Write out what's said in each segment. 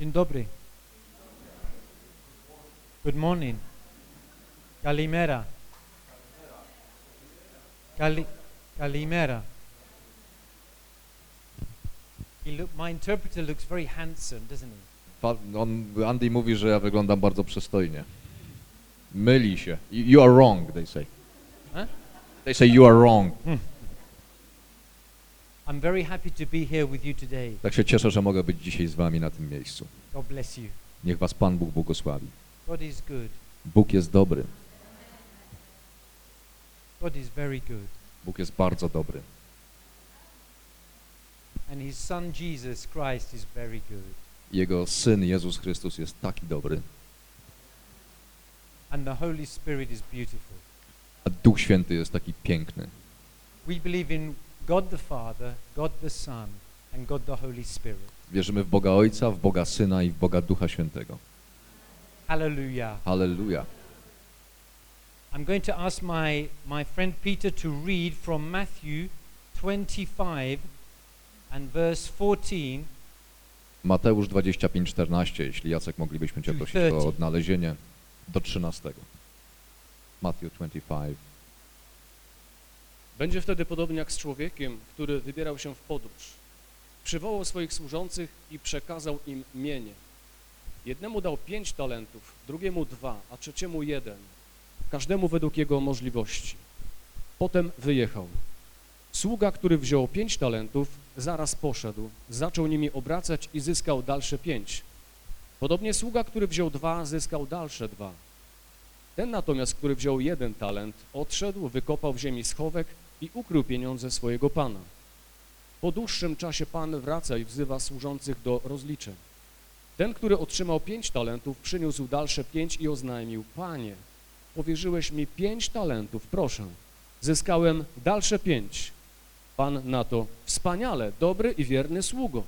Dzień dobry. Good morning. Kalimera. Kali, Kalimera. He look, my interpreter looks very handsome, doesn't he? On, Andy mówi, że ja wyglądam bardzo przystojnie. Myli się. You you are wrong, they say. Huh? They say you are wrong. Hmm. I'm very happy to be here with you today. Tak się cieszę, że mogę być dzisiaj z wami na tym miejscu. God bless you. Niech was Pan Bóg błogosławi. God is good. Bóg jest dobry. God is very good. Bóg jest bardzo dobry. And his son Jesus Christ is very good. Jego Syn Jezus Chrystus jest taki dobry, And the Holy Spirit is beautiful. a Duch Święty jest taki piękny. We believe in God the Father, God the Son, and God the Holy Spirit. Wierzymy w Boga Ojca, w Boga Syna i w Boga Ducha Świętego. Hallelujah. Halleluja. I'm going to ask my, my friend Peter to read from Matthew 25 and verse 14 Mateusz 25:14, jeśli Jacek moglibyśmy Cię prosić o odnalezienie do 13. Matthew 25. Będzie wtedy podobnie jak z człowiekiem, który wybierał się w podróż. Przywołał swoich służących i przekazał im mienie. Jednemu dał pięć talentów, drugiemu dwa, a trzeciemu jeden, każdemu według jego możliwości. Potem wyjechał. Sługa, który wziął pięć talentów, zaraz poszedł, zaczął nimi obracać i zyskał dalsze pięć. Podobnie sługa, który wziął dwa, zyskał dalsze dwa. Ten natomiast, który wziął jeden talent, odszedł, wykopał w ziemi schowek i ukrył pieniądze swojego pana. Po dłuższym czasie pan wraca i wzywa służących do rozliczeń. Ten, który otrzymał pięć talentów, przyniósł dalsze pięć i oznajmił, panie, powierzyłeś mi pięć talentów, proszę, zyskałem dalsze pięć. Pan na to, wspaniale, dobry i wierny sługo.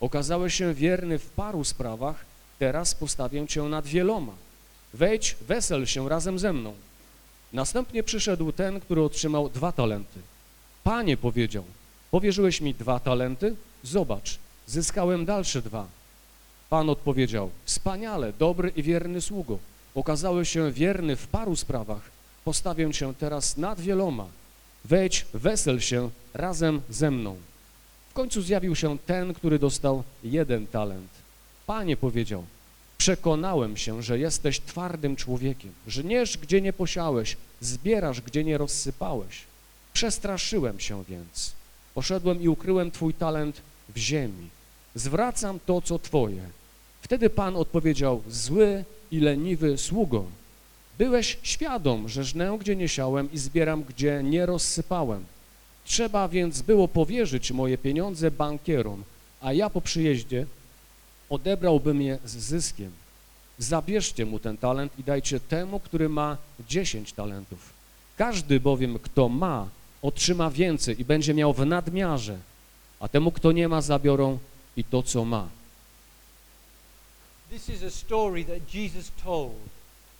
Okazałeś się wierny w paru sprawach, teraz postawię cię nad wieloma. Wejdź, wesel się razem ze mną. Następnie przyszedł ten, który otrzymał dwa talenty. Panie, powiedział, powierzyłeś mi dwa talenty? Zobacz, zyskałem dalsze dwa. Pan odpowiedział, wspaniale, dobry i wierny sługo. Okazałeś się wierny w paru sprawach. Postawię cię teraz nad wieloma. Wejdź, wesel się razem ze mną. W końcu zjawił się ten, który dostał jeden talent. Panie, powiedział, Przekonałem się, że jesteś twardym człowiekiem. Żniesz, gdzie nie posiałeś, zbierasz, gdzie nie rozsypałeś. Przestraszyłem się więc. Poszedłem i ukryłem twój talent w ziemi. Zwracam to, co twoje. Wtedy Pan odpowiedział, zły i leniwy sługo. Byłeś świadom, że żnę, gdzie nie siałem i zbieram, gdzie nie rozsypałem. Trzeba więc było powierzyć moje pieniądze bankierom, a ja po przyjeździe odebrałbym je z zyskiem. Zabierzcie mu ten talent i dajcie temu, który ma dziesięć talentów. Każdy bowiem, kto ma, otrzyma więcej i będzie miał w nadmiarze, a temu, kto nie ma, zabiorą i to, co ma. This is a story that Jesus told.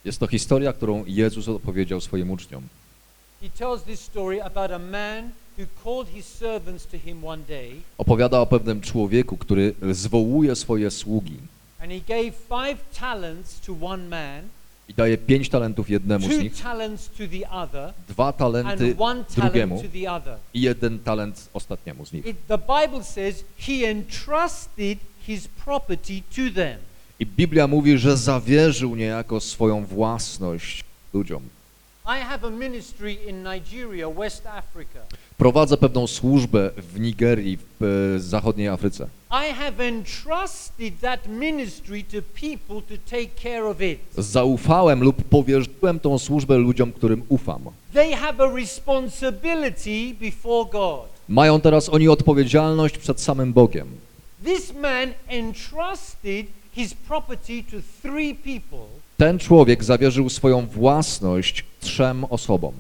Jest to historia, którą Jezus opowiedział swoim uczniom. Opowiada o pewnym człowieku, który zwołuje swoje sługi and he gave five talents to one man, i daje pięć talentów jednemu z nich, talents to the other, dwa talenty and one talent drugiemu to the other. i jeden talent ostatniemu z nich. It, the Bible says he entrusted his property to them. I Biblia mówi, że zawierzył niejako swoją własność ludziom. Nigeria, West Africa. Prowadzę pewną służbę w Nigerii, w e, zachodniej Afryce. I have entrusted that ministry to people to take care of it. Zaufałem lub powierzyłem tą służbę ludziom, którym ufam. They have a responsibility before God. Mają teraz oni odpowiedzialność przed samym Bogiem. This man entrusted his property to three people, Ten człowiek zawierzył swoją własność trzem osobom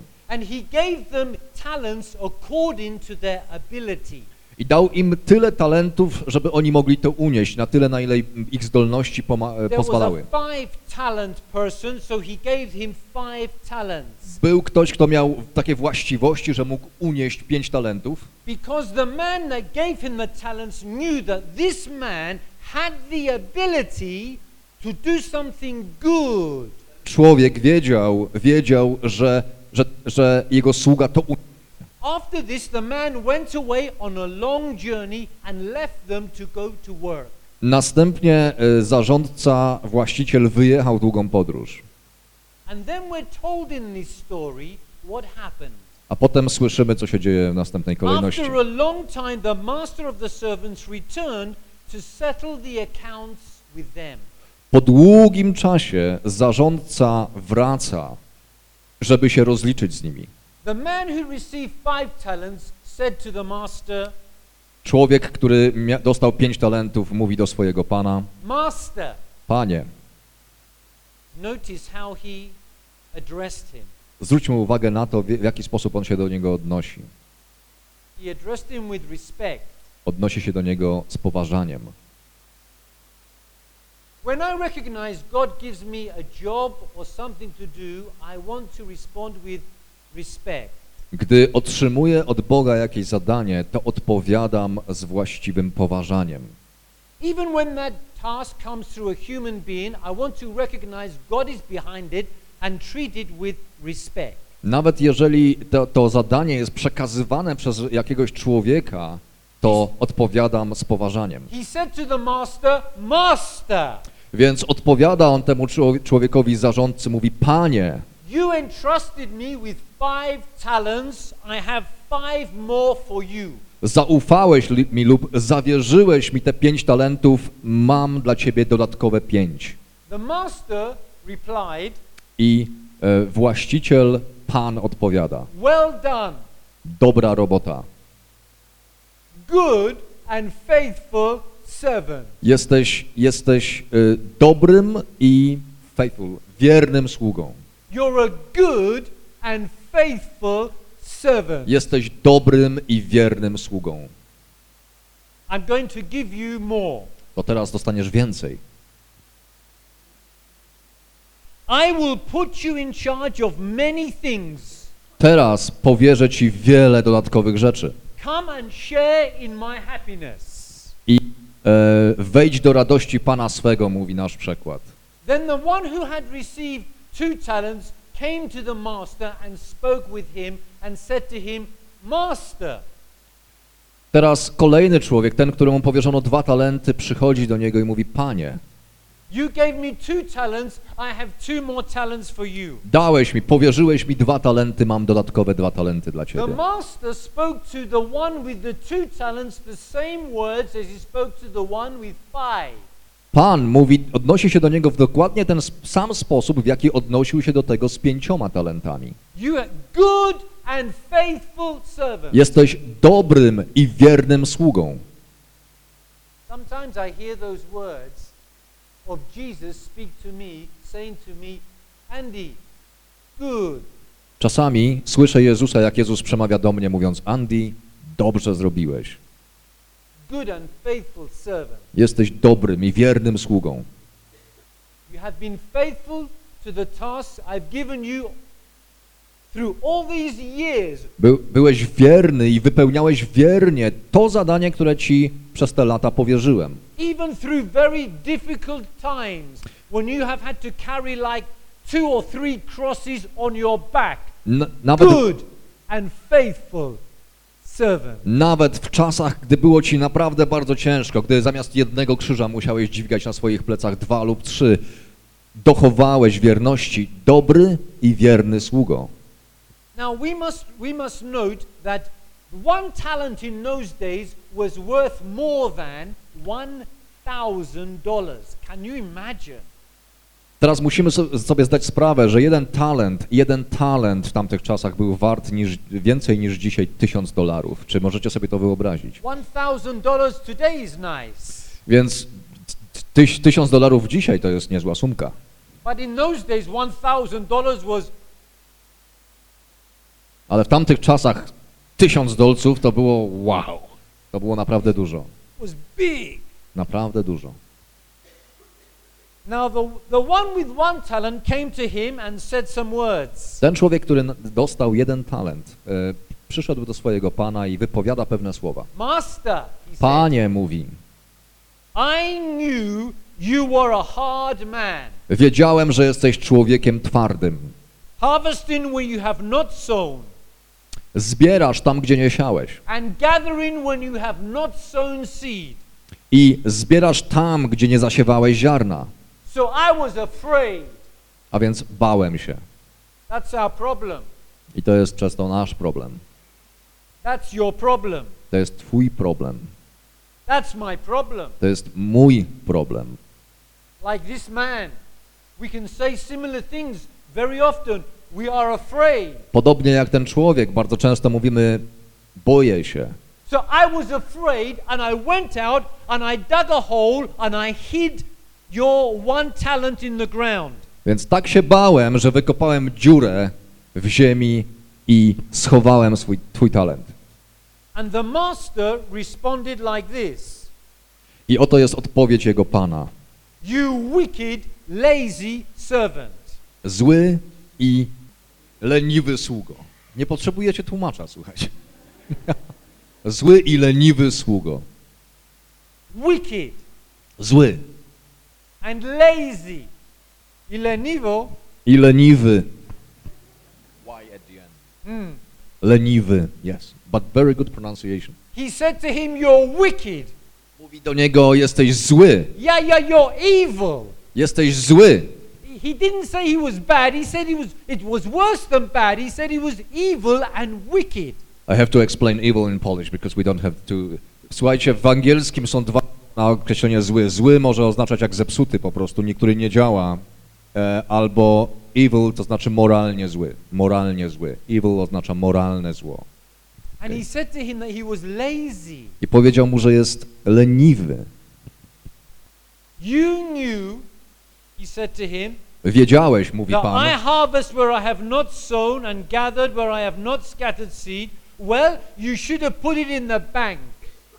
i dał im tyle talentów, żeby oni mogli to unieść na tyle, na ile ich zdolności was pozwalały. Był ktoś, kto miał takie właściwości, że mógł unieść pięć talentów, Because the man that gave him the talents knew that this man had the ability to do something good. Człowiek wiedział, wiedział, że, że, że jego sługa to. After this, the man went away on a long journey and left them to go to work. Następnie e, zarządca, właściciel wyjechał długą podróż. And then we're told in this story what happened. A potem słyszymy, co się dzieje w następnej kolejności. After a long time, the master of the servants returned to settle the accounts with them. Po długim czasie zarządca wraca, żeby się rozliczyć z nimi. Człowiek, który dostał pięć talentów, mówi do swojego pana, Master, panie, notice how he addressed him. zwróćmy uwagę na to, w w jaki sposób on się do niego odnosi. He addressed him with respect. Odnosi się do niego z poważaniem. When I recognize God gives me a job or something to do, I want to respond with respect. Gdy otrzymuję od Boga jakieś zadanie, to odpowiadam z właściwym poważaniem. Even when that task comes through a human being, I want to recognize God is behind it and treat it with respect. Nawet jeżeli to, to zadanie jest przekazywane przez jakiegoś człowieka, to odpowiadam z poważaniem. He said to the master, Master, Więc odpowiada on temu człowie- człowiekowi zarządcy, mówi, panie, you entrusted me with five talents. I have five more for you. zaufałeś mi lub zawierzyłeś mi te pięć talentów, mam dla ciebie dodatkowe pięć. The master replied, I e, właściciel, pan odpowiada, Well done, dobra robota. good and faithful. Jesteś, jesteś y, dobrym i faithful, wiernym sługą. You're a good and faithful servant. Jesteś dobrym i wiernym sługą. I'm going to give you more. To teraz dostaniesz więcej. I will put you in charge of many things. Teraz powierzę ci wiele dodatkowych rzeczy. Come and share in my happiness. I wejdź do radości Pana swego, mówi nasz przekład. Then the one who had received two talents came to the master and spoke with him and said to him, Master, Teraz kolejny człowiek, ten, któremu powierzono dwa talenty, przychodzi do niego i mówi, Panie, you gave me two talents, I have two more talents for you. dałeś mi, powierzyłeś mi dwa talenty, mam dodatkowe dwa talenty dla The ciebie. master spoke to the one with the two talents the same words as he spoke to the one with five. Pan mówi, odnosi się do niego w dokładnie ten sam sposób, w jaki odnosił się do tego z pięcioma talentami. You are good and faithful servant. Jesteś dobrym i wiernym sługą. Sometimes I hear those words of Jesus speak to me, saying to me, Andy, good, Czasami słyszę Jezusa, jak Jezus przemawia do mnie, mówiąc, Andy, dobrze zrobiłeś. good and faithful servant. Jesteś dobrym i wiernym sługą. You have been faithful to the tasks I've given you. By, byłeś wierny i wypełniałeś wiernie to zadanie, które ci przez te lata powierzyłem. even through very difficult times when you have had to carry like two or three crosses on your back. Nawet, Good and faithful nawet w czasach, gdy było ci naprawdę bardzo ciężko, gdy zamiast jednego krzyża musiałeś dźwigać na swoich plecach dwa lub trzy, dochowałeś wierności, dobry i wierny sługo. Now we must we must note that one talent in those days was worth more than one thousand dollars. Can you imagine? Teraz musimy so- sobie zdać sprawę, że jeden talent, jeden talent w tamtych czasach był wart niż, więcej niż dzisiaj tysiąc dolarów. Czy możecie sobie to wyobrazić? One thousand dollars today is nice, Więc tyś, tysiąc dolarów dzisiaj to jest niezła sumka. Ale w tamtych czasach tysiąc dolców to było wow. To było naprawdę dużo. Naprawdę dużo. Ten człowiek, który dostał jeden talent, e, przyszedł do swojego pana i wypowiada pewne słowa. Master, Panie, mówi, I knew you were a hard man, Wiedziałem, że jesteś człowiekiem twardym. harvesting where you have not sown, Zbierasz tam, gdzie nie siałeś. and gathering when you have not sown seed. I zbierasz tam, gdzie nie zasiewałeś ziarna. So I was afraid. A więc bałem się. That's our problem. I to jest często nasz problem. That's your problem. To jest twój problem. That's my problem. To jest mój problem. Like this man, we can say similar things very often. We are afraid. Podobnie jak ten człowiek, bardzo często mówimy boję się. So I was afraid and I went out and I dug a hole and I hid your one talent in the ground. Więc tak się bałem, że wykopałem dziurę w ziemi i schowałem swój, twój talent. And the master responded like this I oto jest odpowiedź jego pana. You wicked, lazy servant. Zły i leniwy sługo. Nie potrzebujecie tłumacza, słuchajcie. Zły i leniwy sługo. Wicked Zły and lazy. Y lenivo, i leniwy. hmm, Leniwy, yes. But very good pronunciation. he said to him, You're wicked. Mówi do niego, jesteś zły. Yeah, yeah, you're evil. Jesteś zły. He didn't say he was bad. He said he was it was worse than bad. He said he was evil and wicked. I have to explain evil in Polish because we don't have to... Słuchajcie, w angielskim są dwa na określenie zły. Zły może oznaczać jak zepsuty po prostu, niektóry nie działa. E, albo evil to znaczy moralnie zły. Moralnie zły. Evil oznacza moralne zło. And he said to him that he was lazy. I powiedział mu, że jest leniwy. You knew, he said to him, Wiedziałeś, mówi I Pan, harvest where I have not sown and gathered where I have not scattered seed. Well, you should have put it in the bank.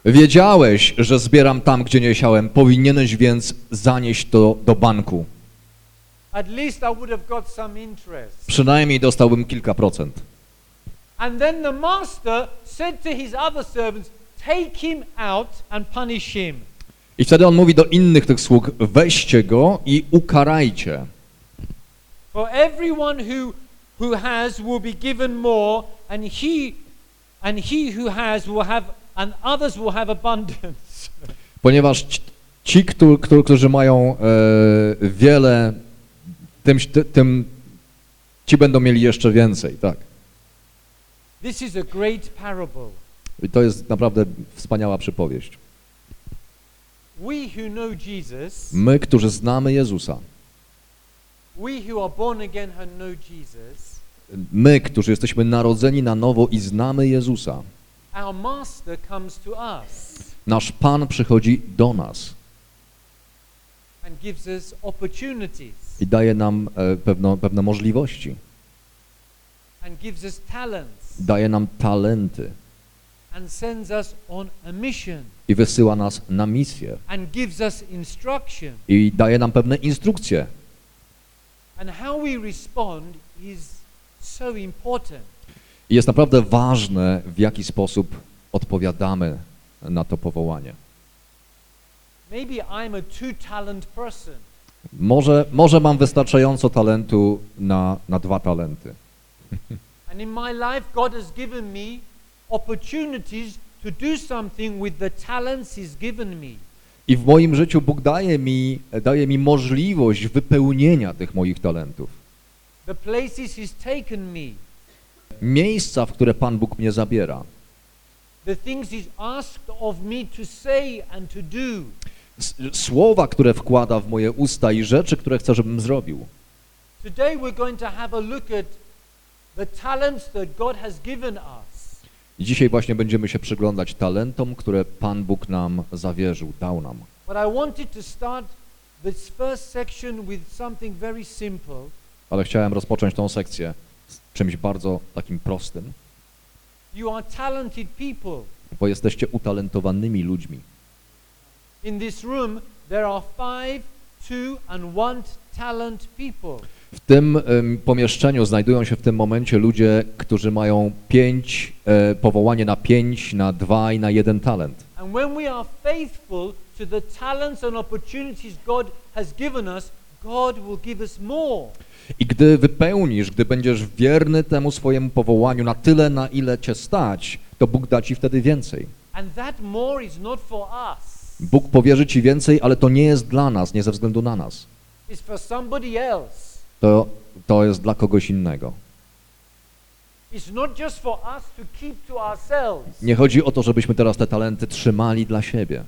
wiedziałeś, że zbieram tam, gdzie nie siałem. Powinieneś więc zanieść to do banku. At least I would have got some interest. Przynajmniej dostałbym kilka procent. And then the master said to his other servants, Take him out and punish him. I wtedy on mówi do innych tych sług, weźcie go i ukarajcie. For everyone who, who has will be given more, and he, and he who has will have, and others will have abundance. Ponieważ ci- którzy, którzy mają e, wiele, tym, tym ci będą mieli jeszcze więcej, tak. This is a great parable. I to jest naprawdę wspaniała przypowieść. My, którzy znamy Jezusa, we who are born again and know Jesus, my, którzy jesteśmy narodzeni na nowo i znamy Jezusa, nasz Pan przychodzi do nas i daje nam e, pewno, pewne możliwości, daje nam talenty. i wysyła nas na misję. i daje nam pewne instrukcje. And how we respond is so important. I jest naprawdę ważne, w jaki sposób odpowiadamy na to powołanie. Maybe I'm a two-talent person. Może, może mam wystarczająco talentu na, na dwa talenty. And in my life, God has given me opportunities to do something with the talents He's given me. I w moim życiu Bóg daje mi, daje mi możliwość wypełnienia tych moich talentów. Miejsca, w które Pan Bóg mnie zabiera. Słowa, które wkłada w moje usta i rzeczy, które chce, żebym zrobił. Today, we're going to have a look at the talents that God has given us. I dzisiaj właśnie będziemy się przyglądać talentom, które Pan Bóg nam zawierzył, dał nam. Ale chciałem rozpocząć tą sekcję z czymś bardzo takim prostym, bo jesteście utalentowanymi ludźmi. In this room, there are five, two, and one. W tym pomieszczeniu znajdują się w tym momencie ludzie, którzy mają pięć, e, powołanie na pięć, na dwa i na jeden talent. And when we are faithful to the talents and opportunities God has given us, God will give us more. I gdy wypełnisz, gdy będziesz wierny temu swojemu powołaniu na tyle, na ile cię stać, to Bóg da ci wtedy więcej. And that more is not for us. Bóg powierzy ci więcej, ale to nie jest dla nas, nie ze względu na nas. To, to jest dla kogoś innego. Nie chodzi o to, żebyśmy teraz te talenty trzymali dla siebie.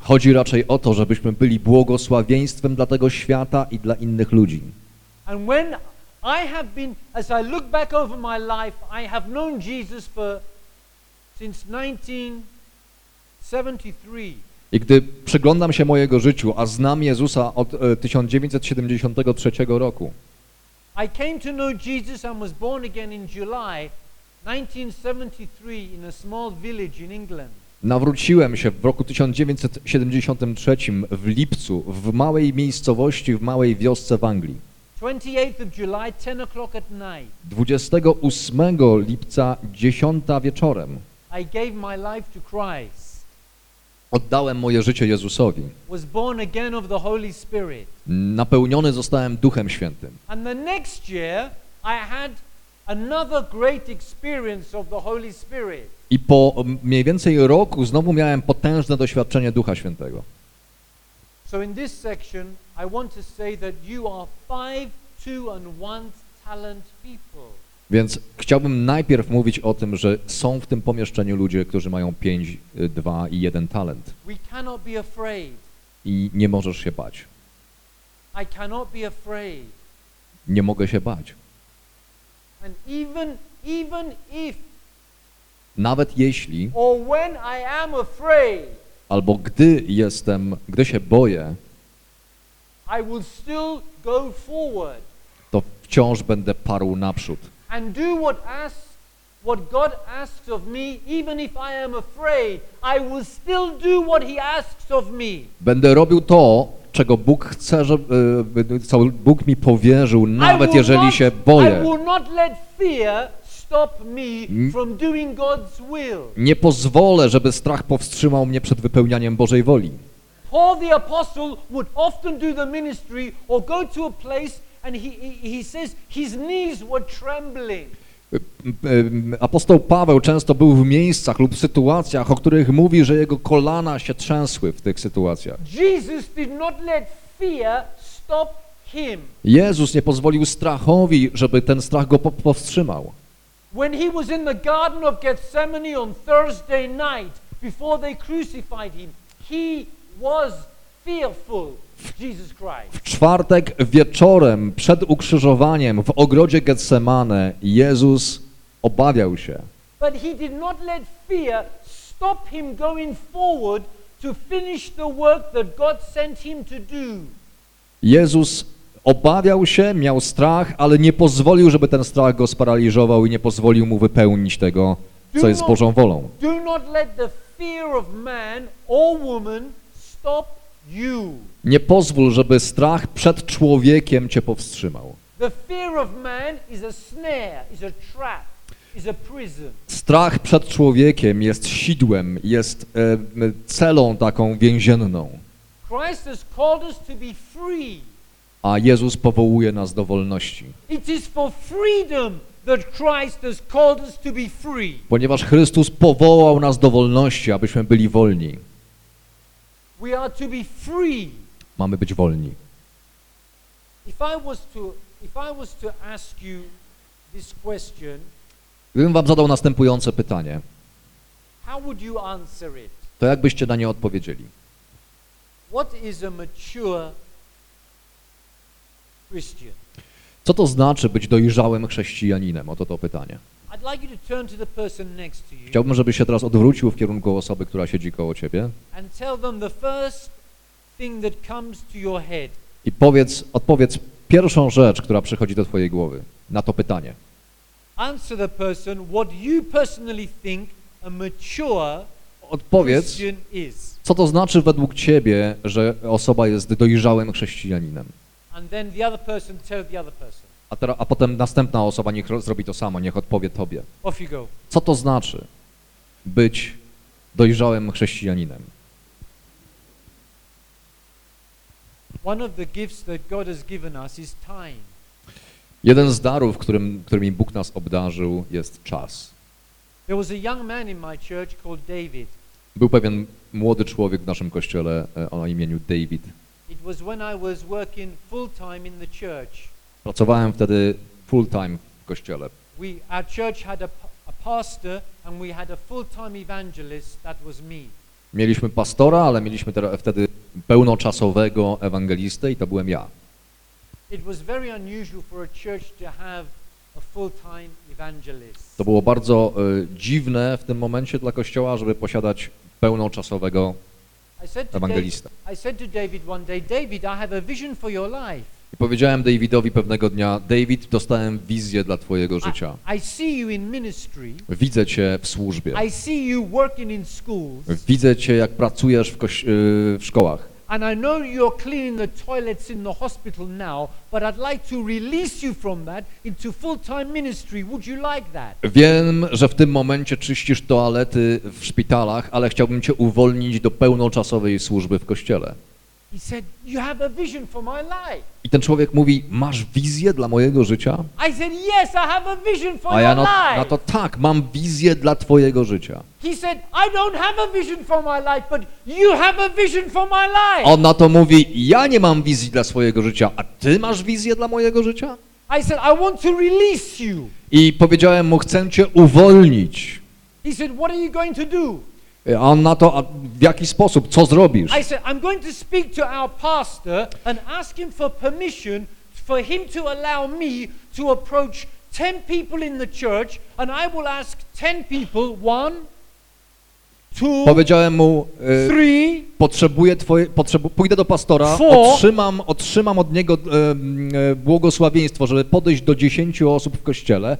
Chodzi raczej o to, żebyśmy byli błogosławieństwem dla tego świata i dla innych ludzi. And when I have been, as I look back over my life, I have known Jesus for since 1973. I gdy przyglądam się mojego życiu, a znam Jezusa od e, 1973 roku, I came to know Jesus and was born again in July 1973 in a small village in England. nawróciłem się w roku 1973 w lipcu w małej miejscowości, w małej wiosce w Anglii. 28th of July, 10 o'clock at night. 28 lipca 10 wieczorem I gave my life to Christ. Oddałem moje życie Jezusowi. Napełniony zostałem Duchem Świętym. And the next year, I had another great experience of the Holy Spirit. I po mniej więcej roku znowu miałem potężne doświadczenie Ducha Świętego. So in this section, I want to say that you are five, two, and one talent people. Więc chciałbym najpierw mówić o tym, że są w tym pomieszczeniu ludzie, którzy mają 5, 2 i 1 talent. I nie możesz się bać. Nie mogę się bać. Even, even if Nawet jeśli, afraid, albo gdy jestem, gdy się boję, to wciąż będę parł naprzód. And do what asks, what God asks of me, even if I am afraid. I will still do what He asks of me. Będę robił to, czego Bóg chce, żeby, y, co Bóg mi powierzył, nawet jeżeli not- się I boję. will not let fear stop me from doing God's will. Nie pozwolę, żeby strach powstrzymał mnie przed wypełnianiem Bożej woli. Paul the apostle would often do the ministry or go to a place and he, he, says his knees were trembling. Apostoł Paweł często był w miejscach lub sytuacjach, o których mówi, że jego kolana się trzęsły w tych sytuacjach. Jesus did not let fear stop him. Jezus nie pozwolił strachowi, żeby ten strach go po- powstrzymał. When he was in the Garden of Gethsemane on Thursday night before they crucified him, he was fearful. W czwartek wieczorem przed ukrzyżowaniem w ogrodzie Getsemane Jezus obawiał się. Jezus obawiał się, miał strach, ale nie pozwolił, żeby ten strach go sparaliżował i nie pozwolił mu wypełnić tego, co jest Bożą wolą. Do not let the fear of man or woman stop. Nie pozwól, żeby strach przed człowiekiem cię powstrzymał. Strach przed człowiekiem jest sidłem, jest e, celą taką więzienną, a Jezus powołuje nas do wolności. Ponieważ Chrystus powołał nas do wolności, abyśmy byli wolni. We are to be free. Mamy być wolni. Gdybym wam zadał następujące pytanie, how would you answer it? to jak byście na nie odpowiedzieli? Co to znaczy być dojrzałym chrześcijaninem? Oto to pytanie. Chciałbym, żebyś się teraz odwrócił w kierunku osoby, która siedzi koło ciebie i powiedz, odpowiedz pierwszą rzecz, która przychodzi do twojej głowy na to pytanie. Odpowiedz, co to znaczy według ciebie, że osoba jest dojrzałym chrześcijaninem. And then the other person tell the other person. A, teraz, a potem następna osoba niech ro- zrobi to samo, niech odpowie tobie. Off you go. Co to znaczy być dojrzałym chrześcijaninem? One of the gifts that God has given us is time. Jeden z darów, którym, którymi Bóg nas obdarzył, jest czas. There was a young man in my church called David. Był pewien młody człowiek w naszym kościele e, o imieniu David. It was when I was working full time in the church. Pracowałem wtedy full time w kościele. We, our church had a, a pastor and we had a full time evangelist, that was me. Mieliśmy pastora, ale mieliśmy teraz, wtedy pełnoczasowego ewangelistę i to byłem ja. It was very unusual for a church to have a full time evangelist. To było bardzo e, dziwne w tym momencie dla kościoła, żeby posiadać pełnoczasowego ewangelistę. I said to David one day, David, I have a vision for your life. I powiedziałem Davidowi pewnego dnia, David, dostałem wizję dla twojego życia. Widzę cię w służbie. Widzę cię, jak pracujesz w, y, w szkołach. And I know you're cleaning the toilets in the hospital now, but I'd like to release you from that into full-time ministry. Would you like that? Wiem, że w tym momencie czyścisz toalety w szpitalach, ale chciałbym cię uwolnić do pełnoczasowej służby w kościele. He said, you have a vision for my life. I ten człowiek mówi, masz wizję dla mojego życia? I said, yes, I have a vision for A ja na, life. na to tak, mam wizję dla twojego życia. He said, I don't have a vision for my life, but you have a vision for my life. On na to mówi, ja nie mam wizji dla swojego życia, a ty masz wizję dla mojego życia? I said, I want to release you. I powiedziałem mu, chcę cię uwolnić. He said, what are you going to do? A on na to, a w jaki sposób, co zrobisz? I said, I'm going to speak to our pastor and ask him for permission for him to allow me to approach 10 people in the church, and I will ask 10 people, one, two, Powiedziałem mu, e, three, potrzebuję twoje, potrzebu, pójdę do pastora, Four. otrzymam, otrzymam od niego m, e, błogosławieństwo, żeby podejść do 10 osób w kościele.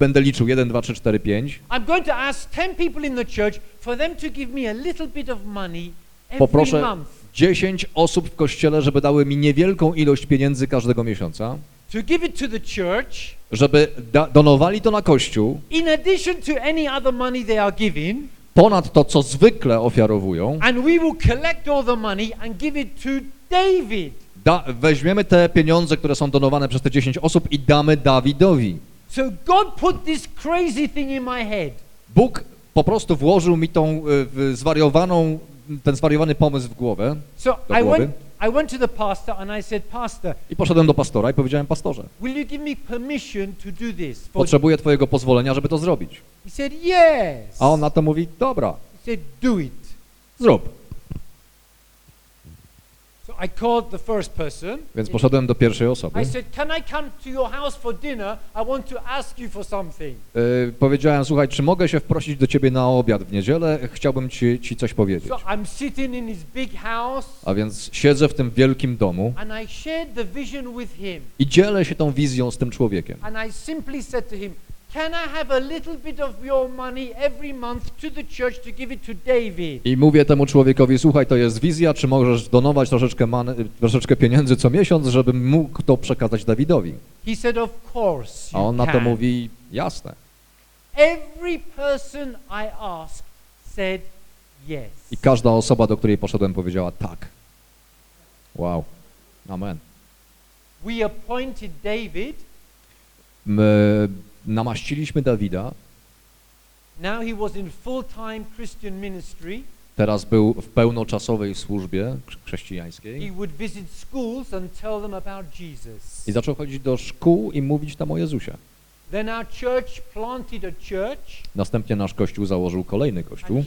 Będę liczył 1, 2, 3, 4, 5. I'm going to ask 10 people in the church for them to give me a little bit of money every Poproszę month 10 osób w kościele, żeby dały mi niewielką ilość pieniędzy każdego miesiąca, to give it to the church żeby donowali to na kościół, in addition to any other money they are giving, ponad to, co zwykle ofiarowują. and we will collect all the money and give it to David. Da, weźmiemy te pieniądze, które są donowane przez te 10 osób i damy Dawidowi. So God put this crazy thing in my head. Bóg po prostu włożył mi tą w- zwariowaną, ten zwariowany pomysł w głowę So I went, I went to the pastor and I said, Pastor, i poszedłem do pastora i powiedziałem, pastorze, will you give me permission to do this? For potrzebuję twojego pozwolenia, żeby to zrobić. he said, Yes. A on na to mówi, dobra, He said, Do it. zrób. I called the first person. Więc poszedłem do pierwszej osoby. I said, Can I come to your house for dinner? I want to ask you for something. Powiedziałem, słuchaj, czy mogę się wprosić do ciebie na obiad w niedzielę? Chciałbym ci, ci coś powiedzieć. So I'm sitting in his big house A więc siedzę w tym wielkim domu and I shared the vision with him. i dzielę się tą wizją z tym człowiekiem. And I simply said to him, I a mówię temu człowiekowi, słuchaj, to jest wizja, czy możesz donować troszeczkę, man, troszeczkę pieniędzy co miesiąc, żebym mógł to przekazać Dawidowi. He said, Of course. A You on na to can." mówi, jasne. Every person I asked said yes. I każda osoba, do której poszedłem, powiedziała tak. Wow. Amen. We appointed David. My namaściliśmy Dawida, Now he was in full-time Christian ministry. teraz był w pełnoczasowej służbie chrześcijańskiej i zaczął chodzić do szkół i mówić tam o Jezusie. Następnie nasz kościół założył kolejny kościół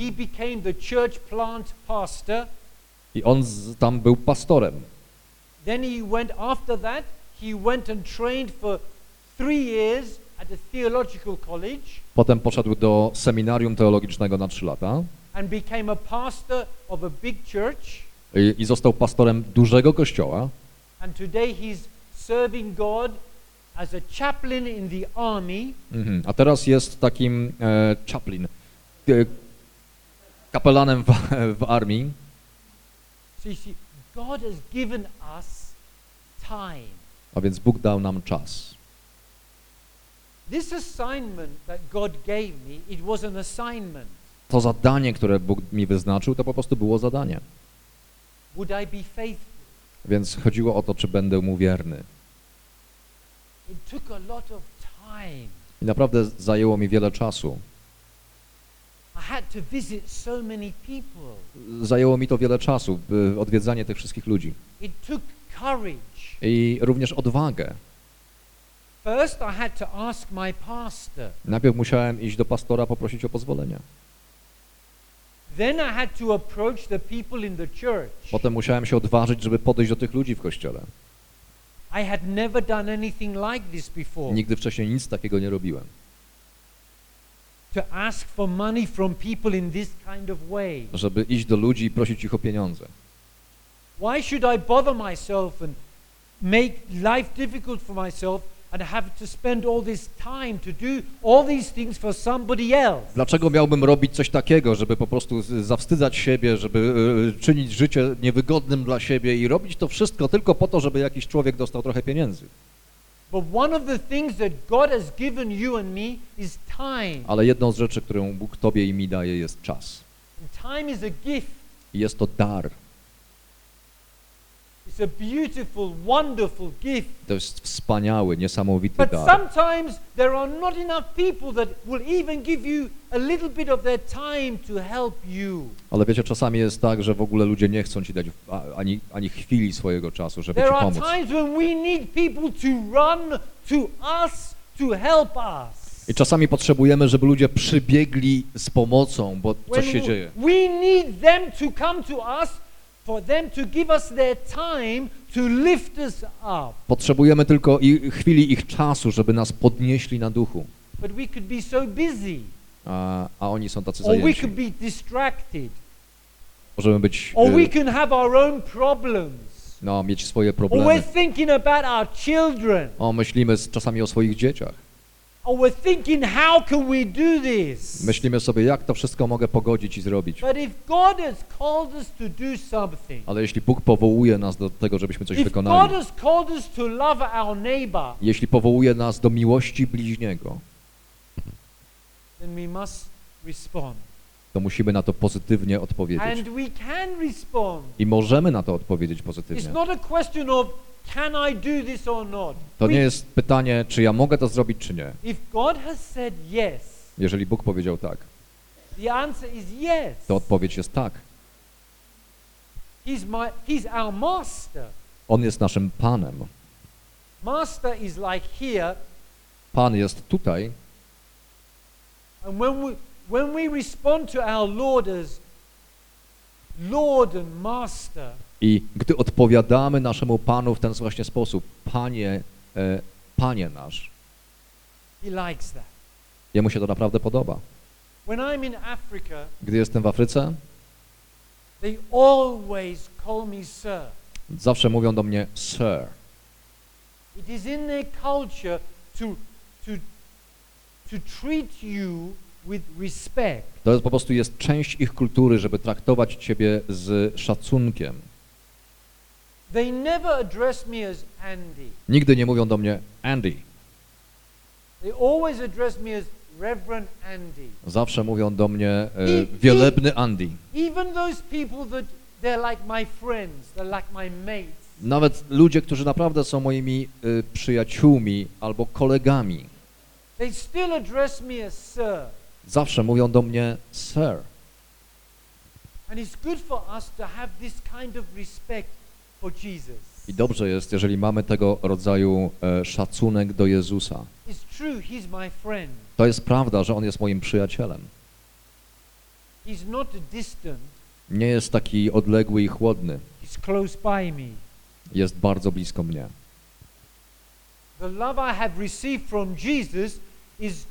i on tam był pastorem. Then he went after that. He went and trained for three years Potem poszedł do seminarium teologicznego na trzy lata and became a pastor of a big church. i, i został pastorem dużego kościoła. A. Mhm. Teraz jest takim e, chaplain, e, kapelanem w, w armii. A więc Bóg dał nam czas. This assignment that God gave me, it was an assignment. To zadanie, które Bóg mi wyznaczył, to po prostu było zadanie. Would I be faithful? Więc chodziło o to, czy będę mu wierny. It took a lot of time. I naprawdę zajęło mi wiele czasu. Zajęło mi to wiele czasu, odwiedzanie tych wszystkich ludzi. It took courage. I również odwagę. First, I had to ask my pastor. Najpierw musiałem iść do pastora, poprosić o pozwolenie. Then I had to approach the people in the church. Potem musiałem się odważyć, żeby podejść do tych ludzi w kościele. I had never done anything like this before. Nigdy wcześniej nic takiego nie robiłem. To ask for money from people in this kind of way. Żeby iść do ludzi i prosić ich o pieniądze. Why should I bother myself and make life difficult for myself Dlaczego miałbym robić coś takiego, żeby po prostu zawstydzać siebie, żeby y, czynić życie niewygodnym dla siebie i robić to wszystko tylko po to, żeby jakiś człowiek dostał trochę pieniędzy? Ale jedną z rzeczy, którą Bóg tobie i mi daje jest czas. Time is a gift. I jest to dar. It's a beautiful, wonderful gift. To jest wspaniały, niesamowity But dar. sometimes there are not enough people that will even give you a little bit of their time to help you. Ale wiecie, czasami jest tak, że w ogóle ludzie nie chcą ci dać ani, ani chwili swojego czasu, żeby ci There are pomóc. times when we need people to run to us to help us. I czasami potrzebujemy, żeby ludzie przybiegli z pomocą, bo coś się dzieje. we need them to come to us for them to give us their time to lift us up. Potrzebujemy tylko i chwili ich czasu, żeby nas podnieśli na duchu. But we could be so busy A, a oni są tacy or we zajęci. could be distracted Możemy być, or we y, can have our own problems. no, mieć swoje Or we're problemy. thinking about our children. O, myślimy czasami o swoich dzieciach. Myślimy sobie, jak to wszystko mogę pogodzić i zrobić. Ale jeśli Bóg powołuje nas do tego, żebyśmy coś wykonali, jeśli powołuje nas do miłości bliźniego, to musimy na to pozytywnie odpowiedzieć. I możemy na to odpowiedzieć It's pozytywnie. not a question of can I do this or not. To nie jest pytanie, czy ja mogę to zrobić, czy nie. If God has said yes, Jeżeli Bóg powiedział tak, the answer is yes. to odpowiedź jest tak. He's my he's our master. On jest naszym Panem. Master is like here, Pan jest tutaj and when we when we respond to our Lord as i gdy odpowiadamy naszemu Panu w ten właśnie sposób, Panie, e, Panie nasz. Jemu się to naprawdę podoba. Gdy jestem w Afryce, zawsze mówią do mnie Sir. It is in their culture to, to, to treat you. To jest po prostu jest część ich kultury, żeby traktować Ciebie z szacunkiem. They never address me as Andy. Nigdy nie mówią do mnie Andy. They always address me as Reverend Andy. Zawsze mówią do mnie e, wielebny Andy. Even those people that they're like my friends, they're like my mates. Nawet ludzie, którzy naprawdę są moimi y, przyjaciółmi albo kolegami, They still address me as sir. Zawsze mówią do mnie Sir. I dobrze jest, jeżeli mamy tego rodzaju e, szacunek do Jezusa. To jest prawda, że On jest moim przyjacielem. Nie jest taki odległy i chłodny. Jest bardzo blisko mnie. The love I have received from Jesus is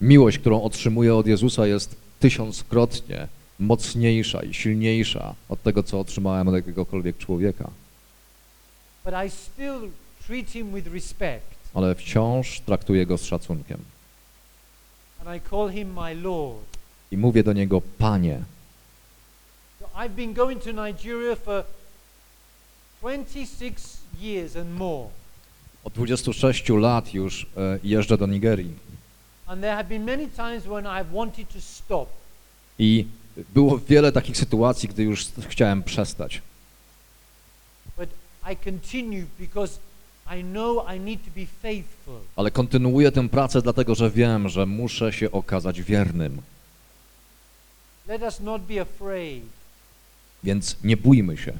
Miłość, którą otrzymuję od Jezusa jest tysiąckrotnie mocniejsza i silniejsza od tego, co otrzymałem od jakiegokolwiek człowieka. Ale wciąż traktuję go z szacunkiem. I mówię do niego Panie. I've been going to Nigeria for 26 years and more. Od 26 lat już e, jeżdżę do Nigerii I było wiele takich sytuacji, gdy już chciałem przestać. Ale kontynuuję tę pracę dlatego, że wiem, że muszę się okazać wiernym. Więc nie bójmy się.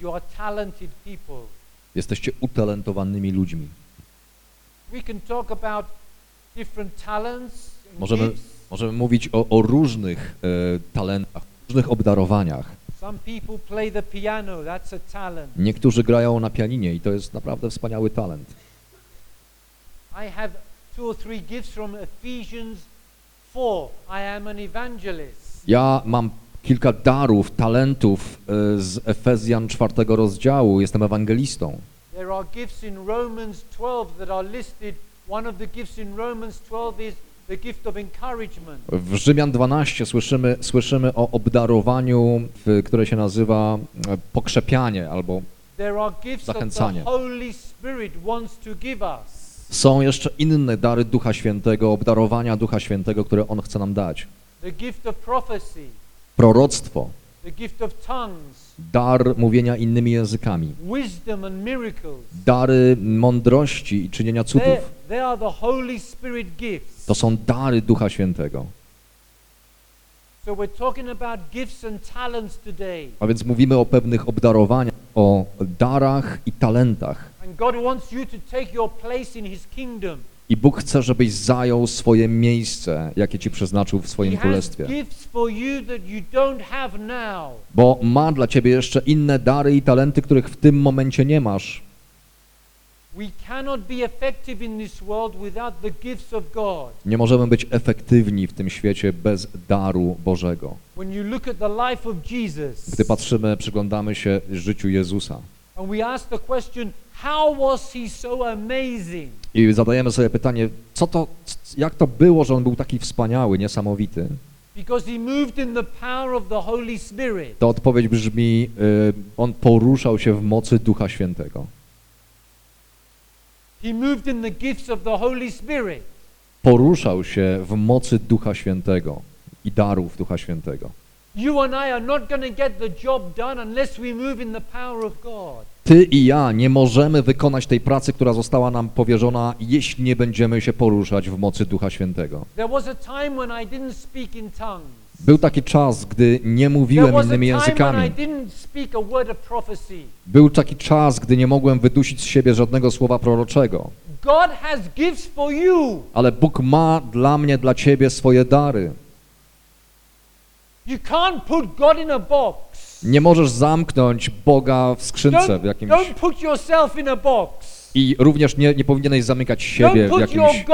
You are talented people. Jesteście utalentowanymi ludźmi. Możemy, możemy mówić o, o różnych e, talentach, różnych obdarowaniach. Niektórzy grają na pianinie i to jest naprawdę wspaniały talent. I have two or three gifts from Ephesians 4. I am an evangelist. Ja mam kilka darów, talentów e, z Efezjan czwartego rozdziału. Jestem ewangelistą. There are gifts in Romans 12 that are listed. One of the gifts in Romans 12 is the gift of encouragement. W Rzymian 12 słyszymy, słyszymy o obdarowaniu, które się nazywa e, pokrzepianie albo There are gifts of the Zachęcanie. Holy Spirit wants to give us. są jeszcze inne dary Ducha Świętego, obdarowania Ducha Świętego, które On chce nam dać. The gift of prophecy, Proroctwo, dar mówienia innymi językami, dary mądrości i czynienia cudów. To są dary Ducha Świętego. A więc mówimy o pewnych obdarowaniach, o darach i talentach. I Bóg chce, żebyś zajął swoje miejsce, jakie Ci przeznaczył w swoim królestwie. Bo ma dla Ciebie jeszcze inne dary i talenty, których w tym momencie nie masz. Nie możemy być efektywni w tym świecie bez daru Bożego. Gdy patrzymy, przyglądamy się życiu Jezusa and we ask the question, how was He so amazing? i zadajemy sobie pytanie, co to, jak to było, że On był taki wspaniały, niesamowity, Because He moved in the power of the Holy Spirit. to odpowiedź brzmi, y, On poruszał się w mocy Ducha Świętego. He moved in the gifts of the Holy Spirit. Poruszał się w mocy Ducha Świętego i darów Ducha Świętego. You and I are not going to get the job done unless we move in the power of God. Ty i ja nie możemy wykonać tej pracy, która została nam powierzona, jeśli nie będziemy się poruszać w mocy Ducha Świętego. Był taki czas, gdy nie mówiłem innymi językami. Był taki czas, gdy nie mogłem wydusić z siebie żadnego słowa proroczego. Ale Bóg ma dla mnie, dla ciebie swoje dary. You can't put God in a box. Nie możesz zamknąć Boga w skrzynce w jakimś... don't put yourself in a box. I również nie, nie powinieneś zamykać siebie w jakimś,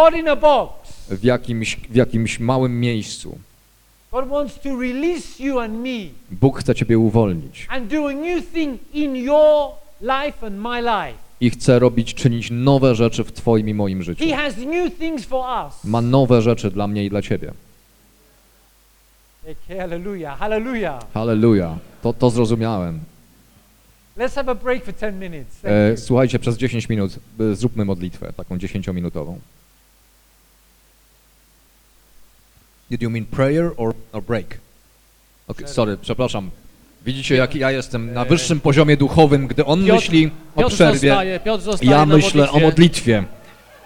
w jakimś, w jakimś małym miejscu. Bóg chce ciebie uwolnić i chce robić, czynić nowe rzeczy w twoim i moim życiu. Ma nowe rzeczy dla mnie i dla ciebie. Hallelujah, hallelujah. Halleluja. To, to zrozumiałem. Let's have a break for 10 minutes. Thank E, you. słuchajcie, przez 10 minut e, zróbmy modlitwę, taką 10-minutową. Did you mean prayer or, or break? Okay, sorry, przepraszam. Widzicie, jak ja jestem na wyższym poziomie duchowym, gdy on Piotr- myśli o Piotr przerwie, zostaje, Piotr zostaje ja na myślę o modlitwie.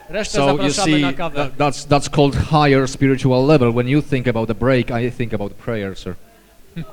Resztę So you zapraszamy see, na kawę. that, that's, that's called higher spiritual level. When you think about the break, I think about prayer, sir.